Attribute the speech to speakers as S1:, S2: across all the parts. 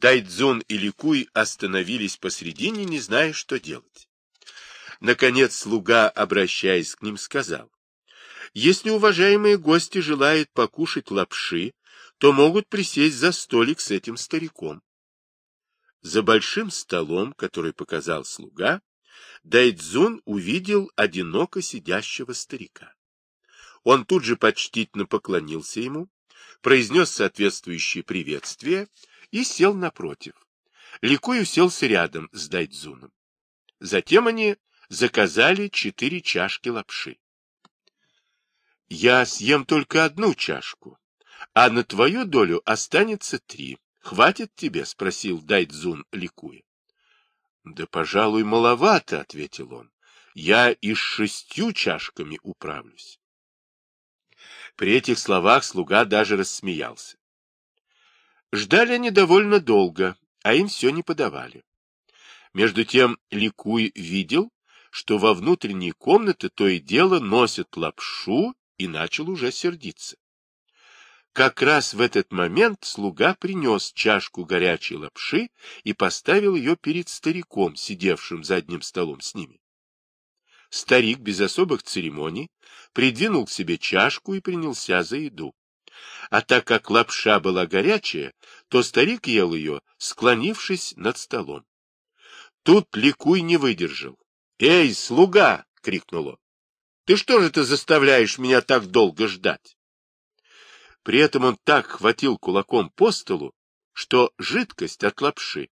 S1: Дайдзун и Ликуй остановились посредине, не зная, что делать. Наконец слуга, обращаясь к ним, сказал, «Если уважаемые гости желают покушать лапши, то могут присесть за столик с этим стариком». За большим столом, который показал слуга, Дайдзун увидел одиноко сидящего старика. Он тут же почтительно поклонился ему, произнес соответствующее приветствие и сел напротив. Ликуй уселся рядом с Дайдзуном. Затем они заказали четыре чашки лапши. «Я съем только одну чашку, а на твою долю останется три. Хватит тебе?» — спросил Дайдзун, ликуя. «Да, пожалуй, маловато», — ответил он. «Я и с шестью чашками управлюсь». При этих словах слуга даже рассмеялся. Ждали они довольно долго, а им все не подавали. Между тем Ликуй видел, что во внутренней комнаты то и дело носят лапшу и начал уже сердиться. Как раз в этот момент слуга принес чашку горячей лапши и поставил ее перед стариком, сидевшим за одним столом с ними. Старик без особых церемоний придвинул к себе чашку и принялся за еду. А так как лапша была горячая, то старик ел ее, склонившись над столом. Тут Ликуй не выдержал. — Эй, слуга! — крикнул он. — Ты что же ты заставляешь меня так долго ждать? При этом он так хватил кулаком по столу, что жидкость от лапши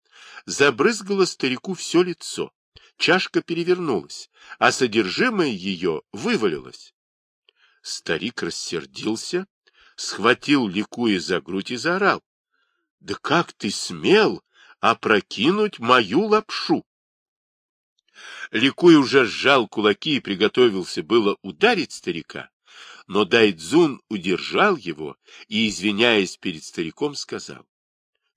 S1: забрызгала старику все лицо. Чашка перевернулась, а содержимое ее вывалилось. Старик рассердился, схватил ликуя за грудь и заорал. — Да как ты смел опрокинуть мою лапшу? Ликуй уже сжал кулаки и приготовился было ударить старика, но Дайдзун удержал его и, извиняясь перед стариком, сказал,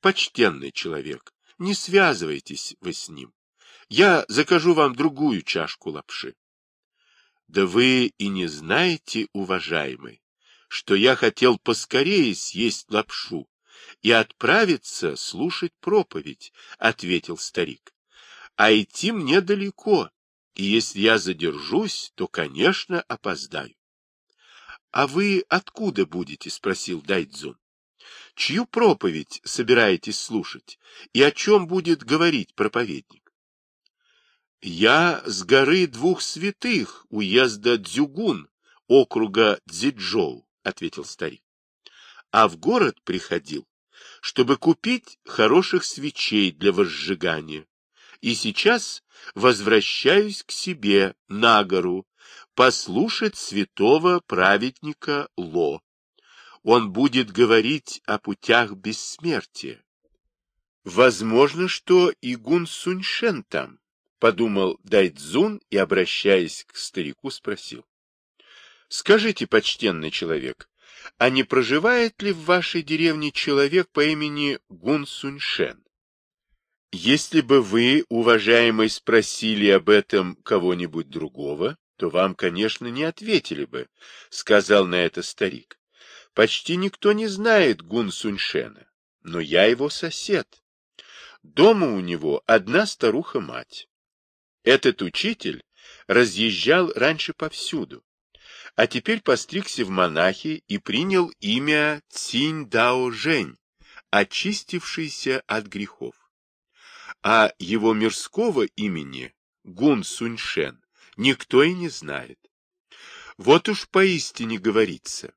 S1: «Почтенный человек, не связывайтесь вы с ним. Я закажу вам другую чашку лапши». «Да вы и не знаете, уважаемый, что я хотел поскорее съесть лапшу и отправиться слушать проповедь», — ответил старик. «А идти мне далеко, и если я задержусь, то, конечно, опоздаю». «А вы откуда будете?» — спросил Дайдзун. «Чью проповедь собираетесь слушать? И о чем будет говорить проповедник?» «Я с горы двух святых, уезда Дзюгун, округа Дзиджоу», — ответил старик. «А в город приходил, чтобы купить хороших свечей для возжигания. И сейчас возвращаюсь к себе на гору, послушать святого праведника Ло. Он будет говорить о путях бессмертия. Возможно, что и Гун Суньшен там, подумал Дайцзун и, обращаясь к старику, спросил. Скажите, почтенный человек, а не проживает ли в вашей деревне человек по имени Гун Суньшен? Если бы вы, уважаемый, спросили об этом кого-нибудь другого, то вам, конечно, не ответили бы, — сказал на это старик. Почти никто не знает Гун Суньшена, но я его сосед. Дома у него одна старуха-мать. Этот учитель разъезжал раньше повсюду, а теперь постригся в монахи и принял имя Цинь Дао Жень, очистившийся от грехов. А его мирского имени Гун Суньшен никто и не знает. Вот уж поистине говорится.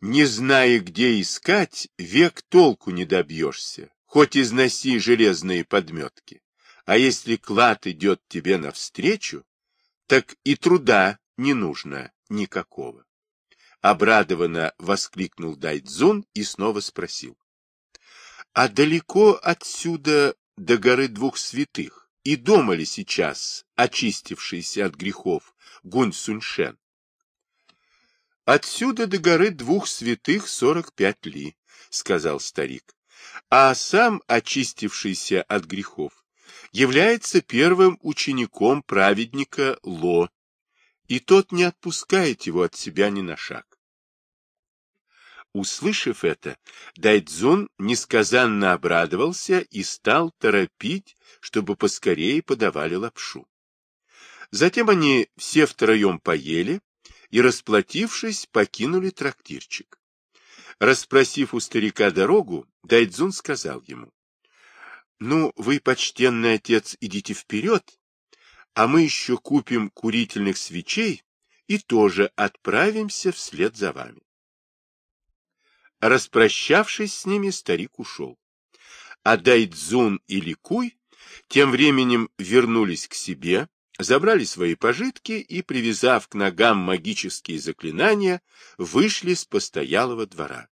S1: Не зная, где искать, век толку не добьешься, хоть износи железные подметки. А если клад идет тебе навстречу, так и труда не нужно никакого. Обрадованно воскликнул Дайдзун и снова спросил. — А далеко отсюда до горы двух святых? и дома ли сейчас, очистившийся от грехов, Гунь Суньшен? Отсюда до горы двух святых сорок пять ли, сказал старик, а сам очистившийся от грехов является первым учеником праведника Ло, и тот не отпускает его от себя ни на шаг. Услышав это, Дайдзун несказанно обрадовался и стал торопить, чтобы поскорее подавали лапшу. Затем они все втроем поели и, расплатившись, покинули трактирчик. Расспросив у старика дорогу, Дайдзун сказал ему, «Ну, вы, почтенный отец, идите вперед, а мы еще купим курительных свечей и тоже отправимся вслед за вами». Распрощавшись с ними, старик ушел. А Дайдзун и Ликуй тем временем вернулись к себе, забрали свои пожитки и, привязав к ногам магические заклинания, вышли с постоялого двора.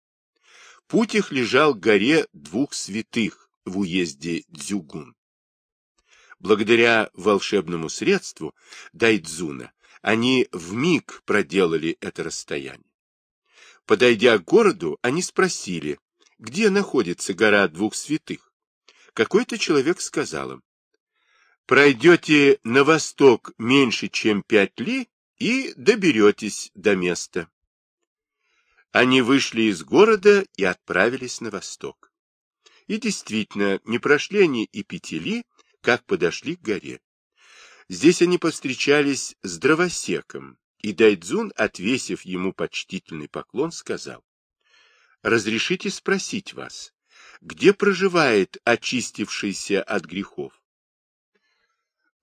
S1: Путь их лежал к горе двух святых в уезде Дзюгун. Благодаря волшебному средству Дайдзуна они в миг проделали это расстояние. Подойдя к городу, они спросили, где находится гора двух святых. Какой-то человек сказал им, пройдете на восток меньше, чем пять ли, и доберетесь до места. Они вышли из города и отправились на восток. И действительно, не прошли они и пяти ли, как подошли к горе. Здесь они повстречались с дровосеком, и Дайдзун, отвесив ему почтительный поклон, сказал, «Разрешите спросить вас, где проживает очистившийся от грехов?»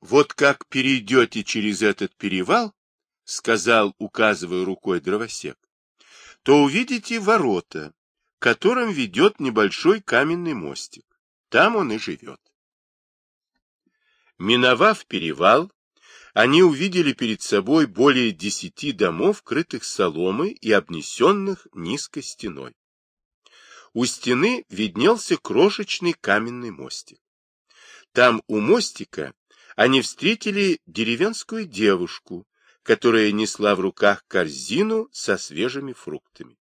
S1: Вот как перейдете через этот перевал, — сказал, указывая рукой дровосек, — то увидите ворота, которым ведет небольшой каменный мостик. Там он и живет. Миновав перевал, они увидели перед собой более десяти домов, крытых соломой и обнесенных низкой стеной. У стены виднелся крошечный каменный мостик. Там у мостика они встретили деревенскую девушку, которая несла в руках корзину со свежими фруктами.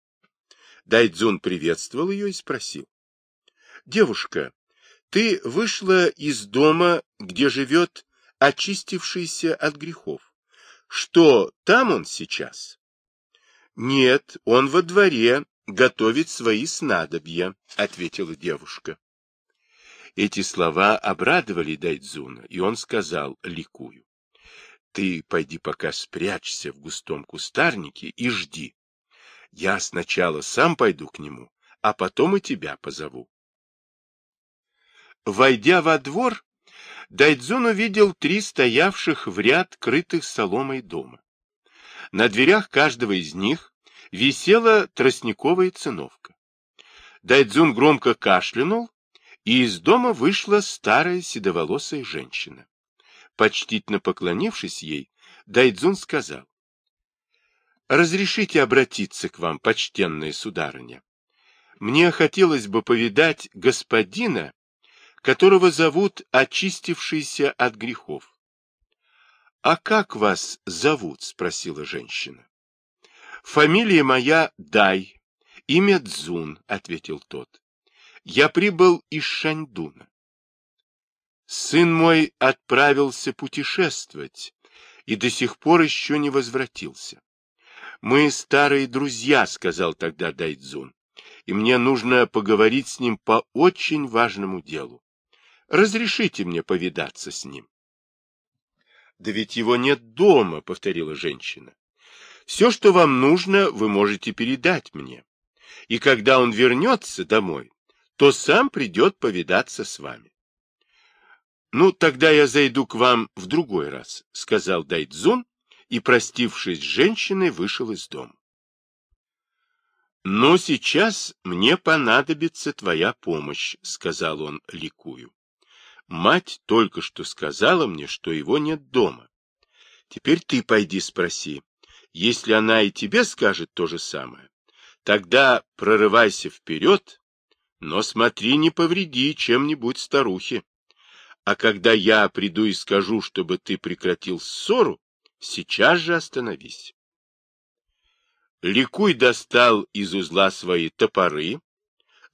S1: Дайдзун приветствовал ее и спросил. — Девушка, ты вышла из дома, где живет очистившийся от грехов. Что, там он сейчас? — Нет, он во дворе, готовит свои снадобья, — ответила девушка. Эти слова обрадовали Дайдзуна, и он сказал, ликую, «Ты пойди пока спрячься в густом кустарнике и жди. Я сначала сам пойду к нему, а потом и тебя позову». Войдя во двор, Дайдзун увидел три стоявших в ряд крытых соломой дома. На дверях каждого из них висела тростниковая циновка. Дайдзун громко кашлянул и из дома вышла старая седоволосая женщина. Почтительно поклонившись ей, Дайдзун сказал, «Разрешите обратиться к вам, почтенная сударыня. Мне хотелось бы повидать господина, которого зовут очистившийся от грехов. — А как вас зовут? — спросила женщина. — Фамилия моя Дай, имя Дзун, — ответил тот. Я прибыл из Шаньдуна. Сын мой отправился путешествовать и до сих пор еще не возвратился. Мы старые друзья, сказал тогда Дайдзун, и мне нужно поговорить с ним по очень важному делу. Разрешите мне повидаться с ним. Да ведь его нет дома, повторила женщина. Все, что вам нужно, вы можете передать мне. И когда он вернется домой, то сам придет повидаться с вами. — Ну, тогда я зайду к вам в другой раз, — сказал Дайдзун, и, простившись с женщиной, вышел из дома. — Но сейчас мне понадобится твоя помощь, — сказал он, ликую. Мать только что сказала мне, что его нет дома. Теперь ты пойди спроси. Если она и тебе скажет то же самое, тогда прорывайся вперед но смотри, не повреди чем-нибудь старухе. А когда я приду и скажу, чтобы ты прекратил ссору, сейчас же остановись. Ликуй достал из узла свои топоры,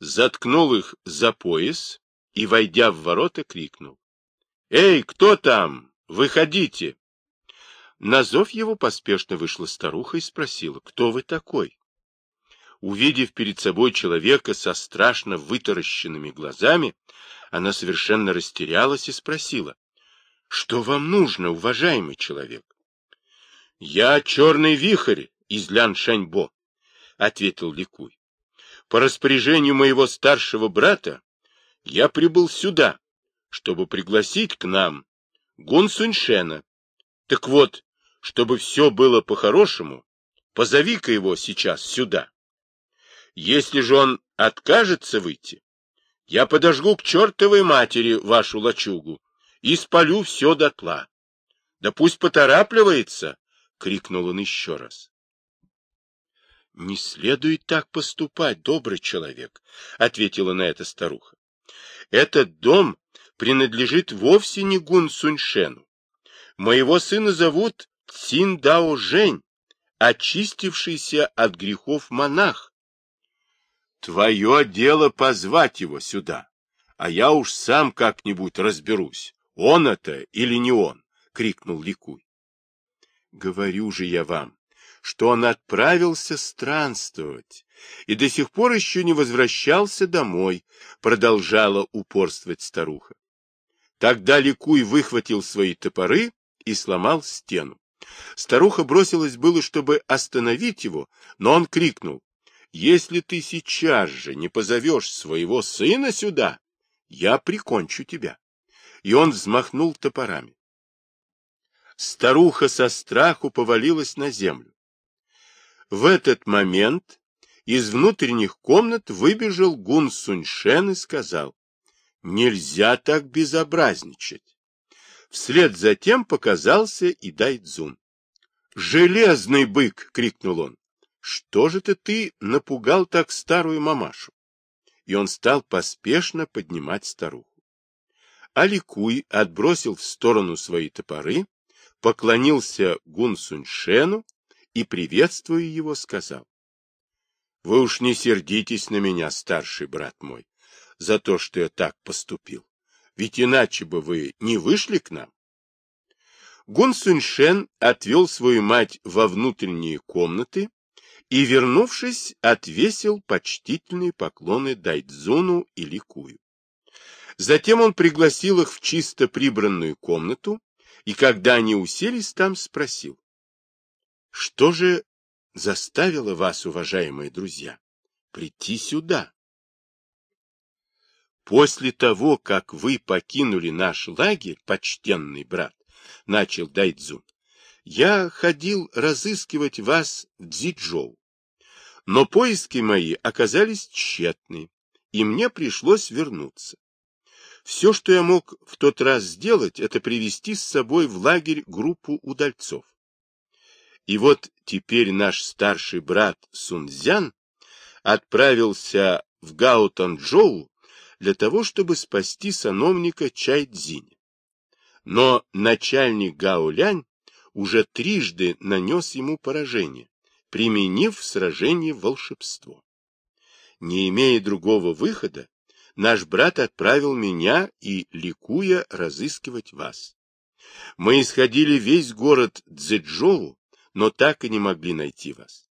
S1: заткнул их за пояс и, войдя в ворота, крикнул. — Эй, кто там? Выходите! На зов его поспешно вышла старуха и спросила, кто вы такой? Увидев перед собой человека со страшно вытаращенными глазами, она совершенно растерялась и спросила, «Что вам нужно, уважаемый человек?» «Я черный вихрь из Ляншаньбо», — ответил Ликуй. «По распоряжению моего старшего брата я прибыл сюда, чтобы пригласить к нам Гун Суньшена. Так вот, чтобы все было по-хорошему, позови-ка его сейчас сюда. Если же он откажется выйти, я подожгу к чертовой матери вашу лачугу и спалю все дотла. Да пусть поторапливается, — крикнул он еще раз. — Не следует так поступать, добрый человек, — ответила на это старуха. — Этот дом принадлежит вовсе не Гун Суньшену. Моего сына зовут Цин Дао Жень, очистившийся от грехов монах. Твое дело позвать его сюда, а я уж сам как-нибудь разберусь, он это или не он, — крикнул Ликуй. Говорю же я вам, что он отправился странствовать и до сих пор еще не возвращался домой, продолжала упорствовать старуха. Тогда Ликуй выхватил свои топоры и сломал стену. Старуха бросилась было, чтобы остановить его, но он крикнул, «Если ты сейчас же не позовешь своего сына сюда, я прикончу тебя». И он взмахнул топорами. Старуха со страху повалилась на землю. В этот момент из внутренних комнат выбежал Гун Суньшен и сказал, Нельзя так безобразничать. Вслед за тем показался и Дайдзун. «Железный бык!» — крикнул он. «Что же ты ты напугал так старую мамашу?» И он стал поспешно поднимать старуху. Аликуй отбросил в сторону свои топоры, поклонился Гун Суньшену и, приветствуя его, сказал. «Вы уж не сердитесь на меня, старший брат мой за то, что я так поступил. Ведь иначе бы вы не вышли к нам. Гун Суньшен отвел свою мать во внутренние комнаты и, вернувшись, отвесил почтительные поклоны Дайдзуну и Ликую. Затем он пригласил их в чисто прибранную комнату, и когда они уселись там, спросил, «Что же заставило вас, уважаемые друзья, прийти сюда?» После того, как вы покинули наш лагерь, почтенный брат, — начал Дайдзун, — я ходил разыскивать вас в Дзиджоу. Но поиски мои оказались тщетны, и мне пришлось вернуться. Все, что я мог в тот раз сделать, это привести с собой в лагерь группу удальцов. И вот теперь наш старший брат Сунцзян отправился в Гаутанчжоу для того, чтобы спасти сановника Чайдзиня. Но начальник Гаолянь уже трижды нанес ему поражение, применив в сражении волшебство. Не имея другого выхода, наш брат отправил меня и, ликуя, разыскивать вас. Мы исходили весь город Цзэджоу, но так и не могли найти вас.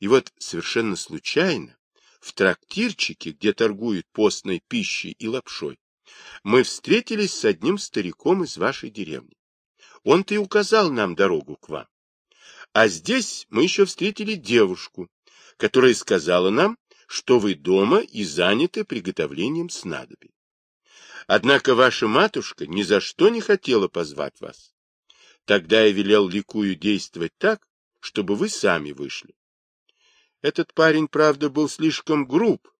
S1: И вот совершенно случайно в трактирчике, где торгуют постной пищей и лапшой, мы встретились с одним стариком из вашей деревни. Он-то и указал нам дорогу к вам. А здесь мы еще встретили девушку, которая сказала нам, что вы дома и заняты приготовлением снадобий. Однако ваша матушка ни за что не хотела позвать вас. Тогда я велел Ликую действовать так, чтобы вы сами вышли. Этот парень, правда, был слишком груб,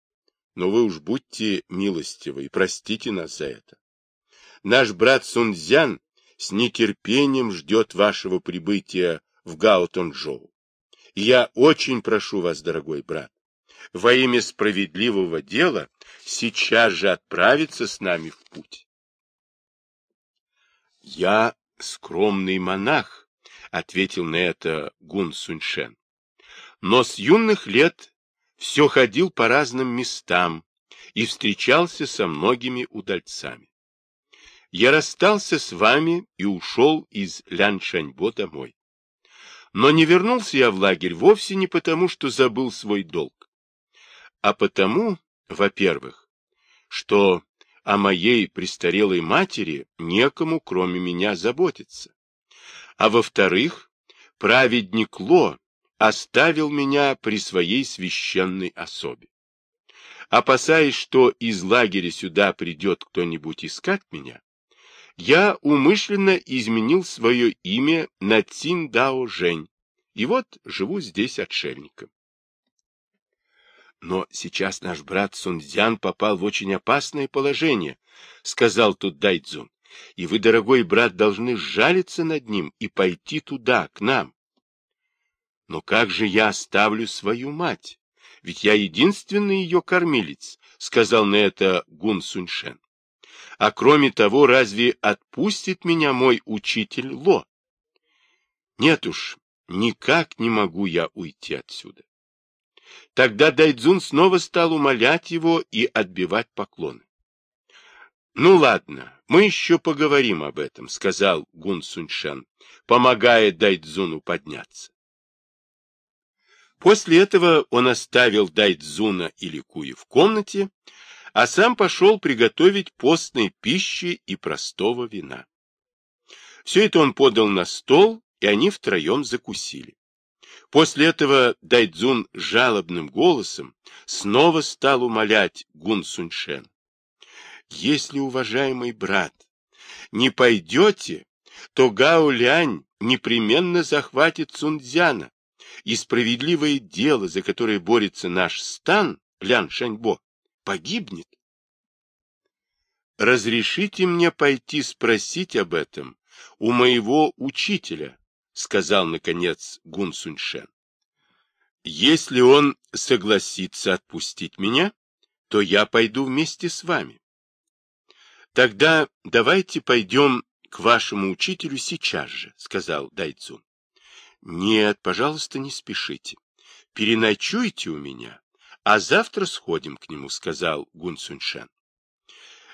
S1: но вы уж будьте милостивы и простите нас за это. Наш брат Сунцзян с нетерпением ждет вашего прибытия в Гаотонжоу. Я очень прошу вас, дорогой брат, во имя справедливого дела сейчас же отправиться с нами в путь. Я скромный монах, — ответил на это Гун Суньшен но с юных лет все ходил по разным местам и встречался со многими удальцами. Я расстался с вами и ушел из Ляншаньбо домой. Но не вернулся я в лагерь вовсе не потому, что забыл свой долг, а потому, во-первых, что о моей престарелой матери некому, кроме меня, заботиться. А во-вторых, праведник Ло оставил меня при своей священной особе. Опасаясь, что из лагеря сюда придет кто-нибудь искать меня, я умышленно изменил свое имя на Циндао Жень, и вот живу здесь отшельником. Но сейчас наш брат Сунцзян попал в очень опасное положение, — сказал тут Дайдзун. И вы, дорогой брат, должны сжалиться над ним и пойти туда, к нам. Но как же я оставлю свою мать? Ведь я единственный ее кормилец, — сказал на это Гун Суньшен. А кроме того, разве отпустит меня мой учитель Ло? Нет уж, никак не могу я уйти отсюда. Тогда Дайдзун снова стал умолять его и отбивать поклоны. «Ну ладно, мы еще поговорим об этом», — сказал Гун Суньшен, помогая Дайдзуну подняться. После этого он оставил Дайдзуна и Ликуи в комнате, а сам пошел приготовить постной пищи и простого вина. Все это он подал на стол, и они втроем закусили. После этого Дайдзун жалобным голосом снова стал умолять Гун Суньшен. «Если, уважаемый брат, не пойдете, то Гао Лянь непременно захватит Цунцзяна, и справедливое дело, за которое борется наш стан, Лян Шаньбо, погибнет. Разрешите мне пойти спросить об этом у моего учителя, сказал, наконец, Гун Суньшен. Если он согласится отпустить меня, то я пойду вместе с вами. Тогда давайте пойдем к вашему учителю сейчас же, сказал Дайцун. Нет, пожалуйста, не спешите. Переночуйте у меня, а завтра сходим к нему, сказал Гун Суньшен.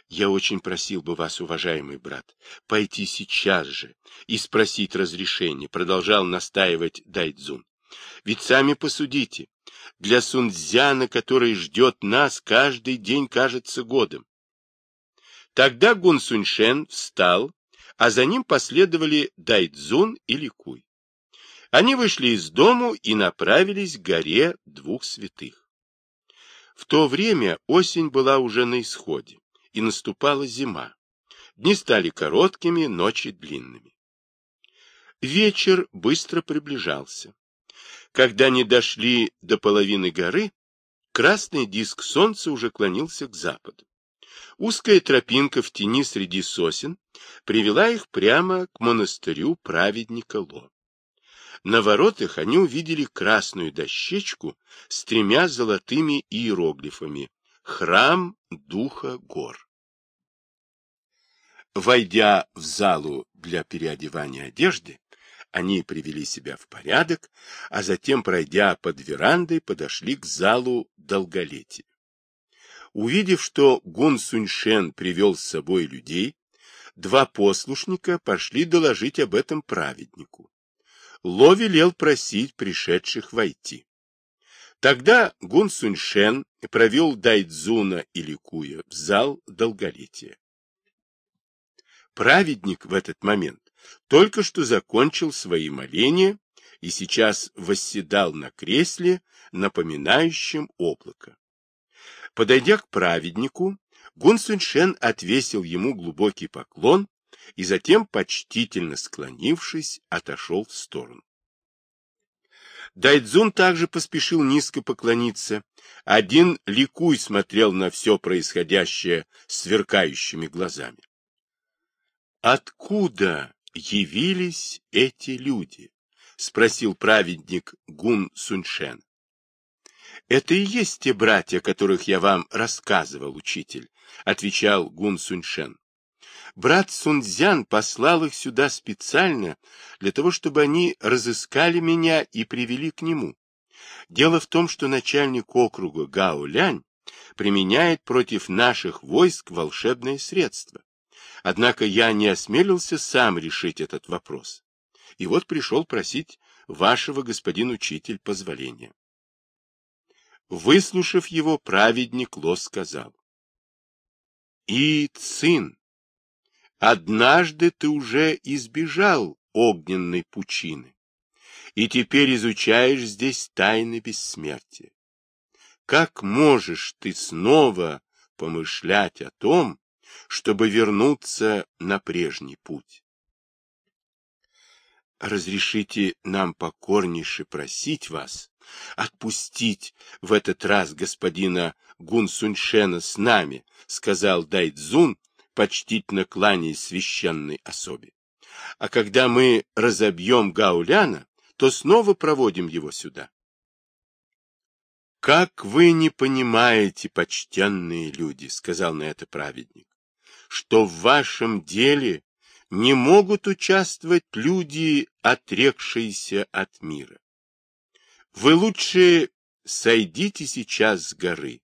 S1: Я очень просил бы вас, уважаемый брат, пойти сейчас же и спросить разрешения, продолжал настаивать Дайдзун. Ведь сами посудите, для Сунцзяна, который ждет нас, каждый день кажется годом. Тогда Гун Суньшен встал, а за ним последовали Дайдзун и Ликуй. Они вышли из дому и направились к горе двух святых. В то время осень была уже на исходе и наступала зима. Дни стали короткими, ночи длинными. Вечер быстро приближался. Когда они дошли до половины горы, красный диск солнца уже клонился к западу. Узкая тропинка в тени среди сосен привела их прямо к монастырю праведника Ло. На воротах они увидели красную дощечку с тремя золотыми иероглифами «Храм Духа Гор». Войдя в залу для переодевания одежды, они привели себя в порядок, а затем, пройдя под верандой, подошли к залу долголетия. Увидев, что Гун Суньшен привел с собой людей, два послушника пошли доложить об этом праведнику. Ло велел просить пришедших войти. Тогда Гун Суньшен провел Дайдзуна и Ликуя в зал долголетия. Праведник в этот момент только что закончил свои моления и сейчас восседал на кресле, напоминающем облако. Подойдя к праведнику, Гун Суньшен отвесил ему глубокий поклон и затем, почтительно склонившись, отошел в сторону. Дайдзун также поспешил низко поклониться. Один ликуй смотрел на все происходящее сверкающими глазами. Откуда явились эти люди? спросил праведник Гун Суньшен. Это и есть те братья, которых я вам рассказывал, учитель, отвечал Гун Суньшен. Брат Сунцзян послал их сюда специально для того, чтобы они разыскали меня и привели к нему. Дело в том, что начальник округа Гао Лянь применяет против наших войск волшебное средство. Однако я не осмелился сам решить этот вопрос. И вот пришел просить вашего, господин учитель, позволения. Выслушав его, праведник Ло сказал. И, сын, однажды ты уже избежал огненной пучины, и теперь изучаешь здесь тайны бессмертия. Как можешь ты снова помышлять о том, чтобы вернуться на прежний путь? Разрешите нам покорнейше просить вас отпустить в этот раз господина Гун Суньшена с нами, сказал Дайдзун, почтительно кланяясь священной особе. А когда мы разобьем Гауляна, то снова проводим его сюда. «Как вы не понимаете, почтенные люди, — сказал на это праведник, — что в вашем деле не могут участвовать люди, отрекшиеся от мира. Вы лучше сойдите сейчас с горы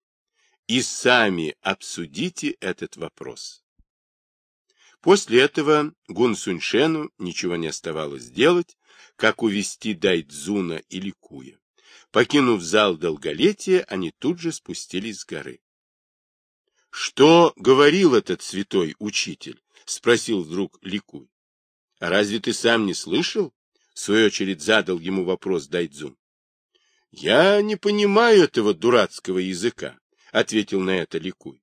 S1: и сами обсудите этот вопрос. После этого Гун Суньшену ничего не оставалось делать, как увести Дайдзуна и Ликуя. Покинув зал долголетия, они тут же спустились с горы. — Что говорил этот святой учитель? — спросил вдруг Ликуй. — А разве ты сам не слышал? — в свою очередь задал ему вопрос Дайдзун. — Я не понимаю этого дурацкого языка, — ответил на это Ликуй.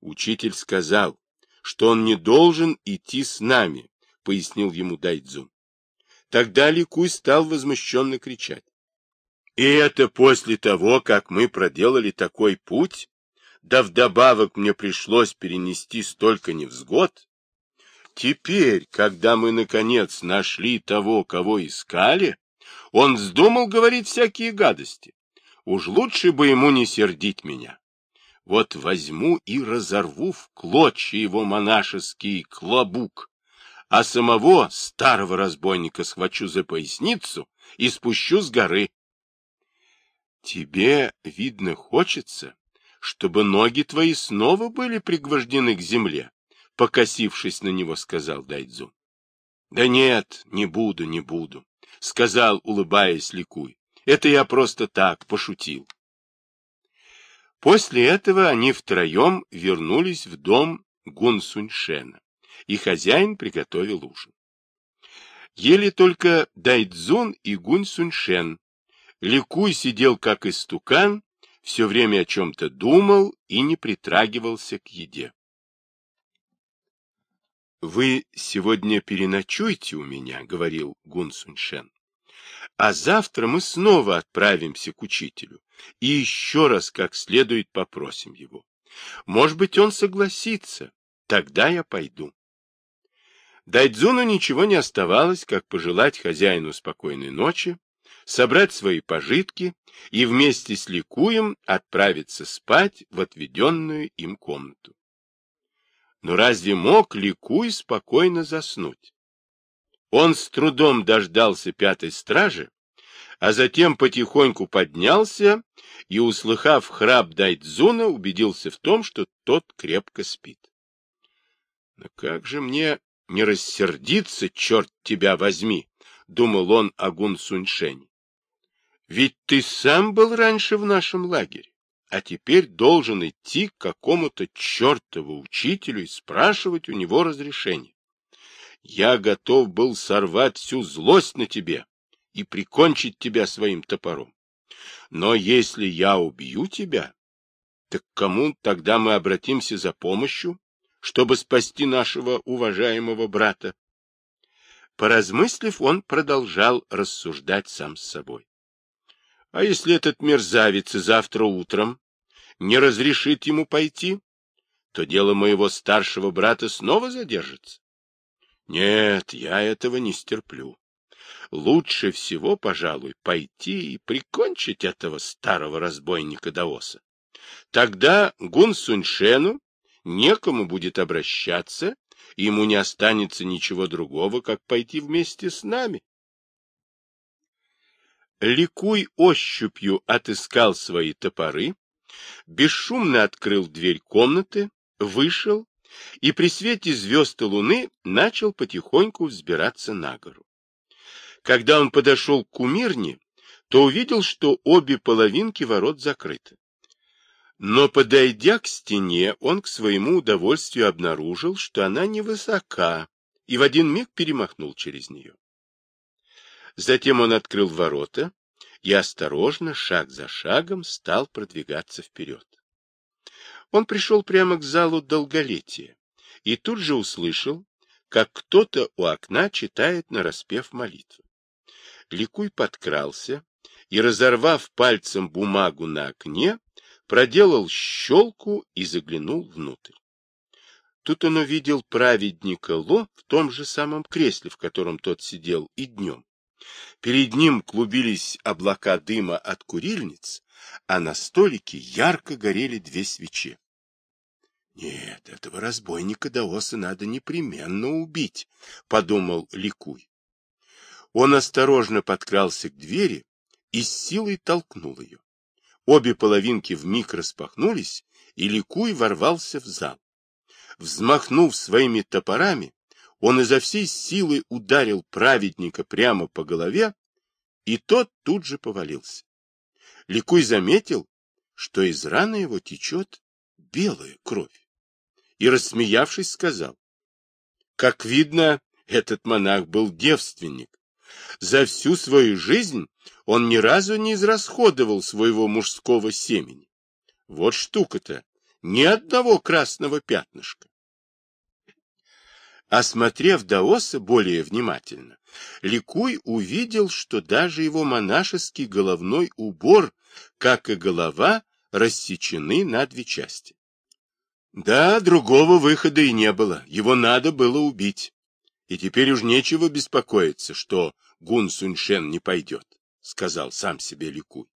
S1: Учитель сказал, что он не должен идти с нами, — пояснил ему Дайдзун. Тогда Ликуй стал возмущенно кричать. — И это после того, как мы проделали такой путь? Да вдобавок мне пришлось перенести столько невзгод. Теперь, когда мы, наконец, нашли того, кого искали, он вздумал говорить всякие гадости. Уж лучше бы ему не сердить меня. Вот возьму и разорву в клочья его монашеский клобук, а самого старого разбойника схвачу за поясницу и спущу с горы. Тебе, видно, хочется, чтобы ноги твои снова были пригвождены к земле, покосившись на него, сказал Дайдзун. Да нет, не буду, не буду, сказал, улыбаясь Ликуй. Это я просто так пошутил. После этого они втроем вернулись в дом Гунсуньшена, и хозяин приготовил ужин. Ели только Дайдзун и Гунсуньшен. Ликуй сидел как истукан, все время о чем-то думал и не притрагивался к еде. «Вы сегодня переночуете у меня», — говорил Гун Суньшен. «А завтра мы снова отправимся к учителю и еще раз как следует попросим его. Может быть, он согласится. Тогда я пойду. Дайдзуну ничего не оставалось, как пожелать хозяину спокойной ночи, собрать свои пожитки и вместе с Ликуем отправиться спать в отведенную им комнату. Но разве мог Ликуй спокойно заснуть? Он с трудом дождался пятой стражи, а затем потихоньку поднялся и, услыхав храп Дайдзуна, убедился в том, что тот крепко спит. «Но как же мне не рассердиться, черт тебя возьми!» — думал он о Гун Суньшень. «Ведь ты сам был раньше в нашем лагере, а теперь должен идти к какому-то чертову учителю и спрашивать у него разрешения. Я готов был сорвать всю злость на тебе, и прикончить тебя своим топором. Но если я убью тебя, так кому тогда мы обратимся за помощью, чтобы спасти нашего уважаемого брата? Поразмыслив, он продолжал рассуждать сам с собой. А если этот мерзавец завтра утром не разрешит ему пойти, то дело моего старшего брата снова задержится. Нет, я этого не стерплю лучше всего, пожалуй, пойти и прикончить этого старого разбойника Даоса. Тогда Гун Суньшену некому будет обращаться, ему не останется ничего другого, как пойти вместе с нами. Ликуй ощупью отыскал свои топоры, бесшумно открыл дверь комнаты, вышел и при свете звезд и луны начал потихоньку взбираться на гору. Когда он подошел к кумирне, то увидел, что обе половинки ворот закрыты. Но, подойдя к стене, он к своему удовольствию обнаружил, что она невысока, и в один миг перемахнул через нее. Затем он открыл ворота и осторожно, шаг за шагом, стал продвигаться вперед. Он пришел прямо к залу долголетия и тут же услышал, как кто-то у окна читает нараспев молитву. Ликуй подкрался и, разорвав пальцем бумагу на окне, проделал щелку и заглянул внутрь. Тут он увидел праведника Ло в том же самом кресле, в котором тот сидел и днем. Перед ним клубились облака дыма от курильниц, а на столике ярко горели две свечи. Нет, этого разбойника Даоса надо непременно убить, подумал Ликуй. Он осторожно подкрался к двери и с силой толкнул ее. Обе половинки вмиг распахнулись, и Ликуй ворвался в зал. Взмахнув своими топорами, он изо всей силы ударил праведника прямо по голове, и тот тут же повалился. Ликуй заметил, что из раны его течет белая кровь, и, рассмеявшись, сказал, «Как видно, этот монах был девственник. За всю свою жизнь он ни разу не израсходовал своего мужского семени. Вот штука-то, ни одного красного пятнышка. Осмотрев Даоса более внимательно, Ликуй увидел, что даже его монашеский головной убор, как и голова, рассечены на две части. Да, другого выхода и не было, его надо было убить. И теперь уж нечего беспокоиться, что Гун Суньшен не пойдет, — сказал сам себе Ликуй.